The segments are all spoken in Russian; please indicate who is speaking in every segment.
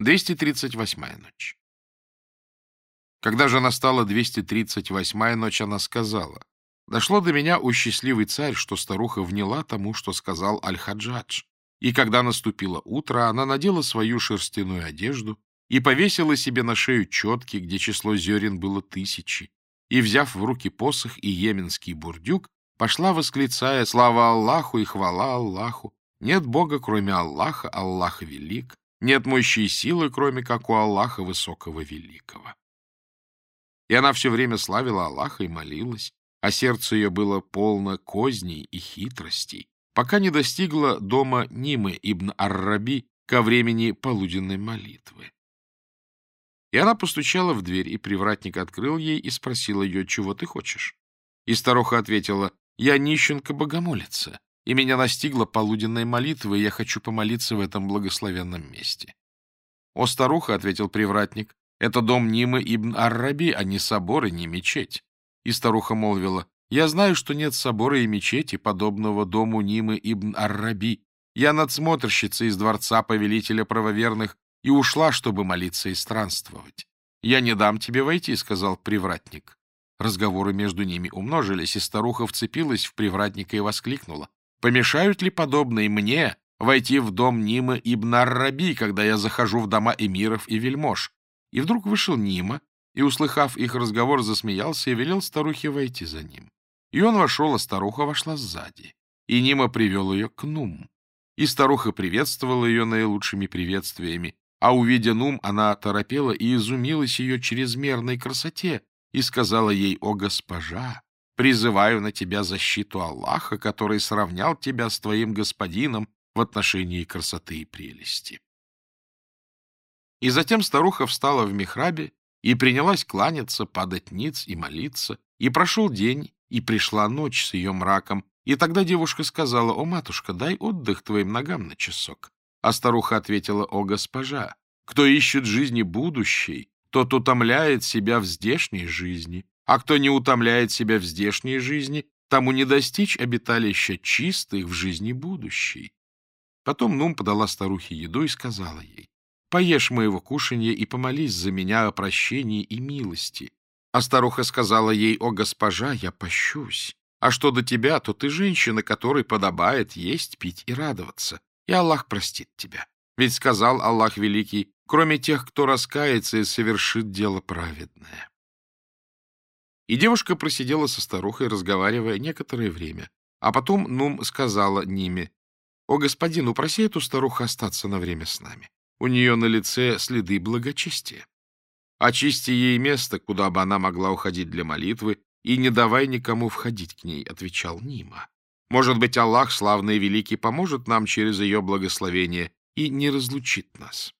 Speaker 1: 238-я ночь. Когда же настала 238-я ночь, она сказала, «Дошло до меня, у счастливый царь, что старуха вняла тому, что сказал Аль-Хаджадж, и когда наступило утро, она надела свою шерстяную одежду и повесила себе на шею четки, где число зерен было тысячи, и, взяв в руки посох и йеменский бурдюк, пошла, восклицая «Слава Аллаху и хвала Аллаху! Нет Бога, кроме Аллаха, Аллах велик!» Нет мощи силы, кроме как у Аллаха Высокого Великого. И она все время славила Аллаха и молилась, а сердце ее было полно козней и хитростей, пока не достигла дома Нимы ибн Ар-Раби ко времени полуденной молитвы. И она постучала в дверь, и привратник открыл ей и спросил ее, чего ты хочешь. И старуха ответила, я нищенка-богомолица, и меня настигла полуденная молитва, и я хочу помолиться в этом благословенном месте. «О, старуха!» — ответил привратник. «Это дом Нимы ибн Ар-Раби, а не собор и не мечеть». И старуха молвила, «Я знаю, что нет собора и мечети, подобного дому Нимы ибн Ар-Раби. Я надсмотрщица из дворца повелителя правоверных и ушла, чтобы молиться и странствовать». «Я не дам тебе войти», — сказал привратник. Разговоры между ними умножились, и старуха вцепилась в привратника и воскликнула. Помешают ли подобные мне войти в дом Нима ибн арраби, когда я захожу в дома эмиров и вельмож? И вдруг вышел Нима, и, услыхав их разговор, засмеялся и велел старухе войти за ним. И он вошел, а старуха вошла сзади. И Нима привел ее к Нум. И старуха приветствовала ее наилучшими приветствиями. А увидя Нум, она оторопела и изумилась ее чрезмерной красоте и сказала ей, «О, госпожа, Призываю на тебя защиту Аллаха, который сравнял тебя с твоим господином в отношении красоты и прелести. И затем старуха встала в михрабе и принялась кланяться, падать ниц и молиться, и прошел день, и пришла ночь с ее мраком, и тогда девушка сказала, «О, матушка, дай отдых твоим ногам на часок». А старуха ответила, «О, госпожа, кто ищет жизни будущей, тот утомляет себя в здешней жизни, а кто не утомляет себя в здешней жизни, тому не достичь обиталища чистых в жизни будущей. Потом Нум подала старухе еду и сказала ей, «Поешь моего кушанья и помолись за меня о прощении и милости». А старуха сказала ей, «О, госпожа, я пощусь. А что до тебя, то ты женщина, которой подобает есть, пить и радоваться. И Аллах простит тебя. Ведь сказал Аллах Великий, кроме тех, кто раскается и совершит дело праведное». И девушка просидела со старухой, разговаривая некоторое время. А потом Нум сказала Ниме, «О, господин, упроси эту старуху остаться на время с нами. У нее на лице следы благочестия. Очисти ей место, куда бы она могла уходить для молитвы, и не давай никому входить к ней», — отвечал Нима. «Может быть, Аллах, славный и великий, поможет нам через ее благословение и не разлучит нас».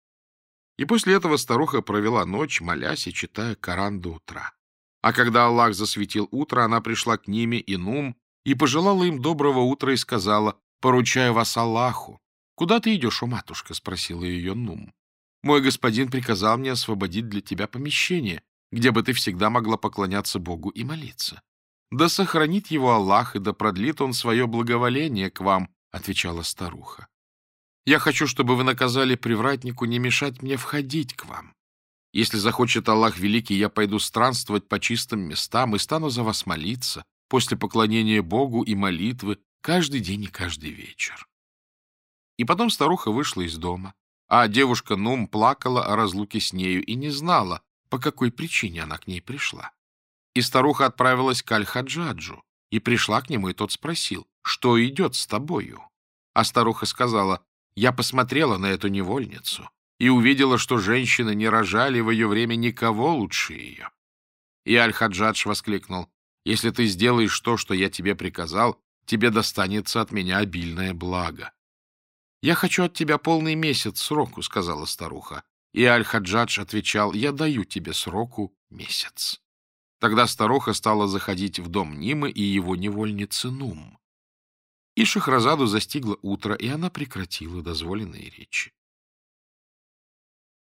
Speaker 1: И после этого старуха провела ночь, молясь и читая Коран до утра. А когда Аллах засветил утро, она пришла к ними и Нум и пожелала им доброго утра и сказала, «Поручаю вас Аллаху». «Куда ты идешь, о матушка?» — спросила ее Нум. «Мой господин приказал мне освободить для тебя помещение, где бы ты всегда могла поклоняться Богу и молиться. Да сохранит его Аллах, и да продлит он свое благоволение к вам», — отвечала старуха. «Я хочу, чтобы вы наказали привратнику не мешать мне входить к вам. Если захочет Аллах Великий, я пойду странствовать по чистым местам и стану за вас молиться после поклонения Богу и молитвы каждый день и каждый вечер. И потом старуха вышла из дома, а девушка Нум плакала о разлуке с нею и не знала, по какой причине она к ней пришла. И старуха отправилась к Аль-Хаджаджу, и пришла к нему, и тот спросил, что идет с тобою? А старуха сказала, я посмотрела на эту невольницу, и увидела, что женщины не рожали в ее время никого лучше ее. И Аль-Хаджадж воскликнул, «Если ты сделаешь то, что я тебе приказал, тебе достанется от меня обильное благо». «Я хочу от тебя полный месяц сроку», — сказала старуха. И Аль-Хаджадж отвечал, «Я даю тебе сроку месяц». Тогда старуха стала заходить в дом Нимы и его невольницы Нум. И Шахразаду застигло утро, и она прекратила дозволенные речи.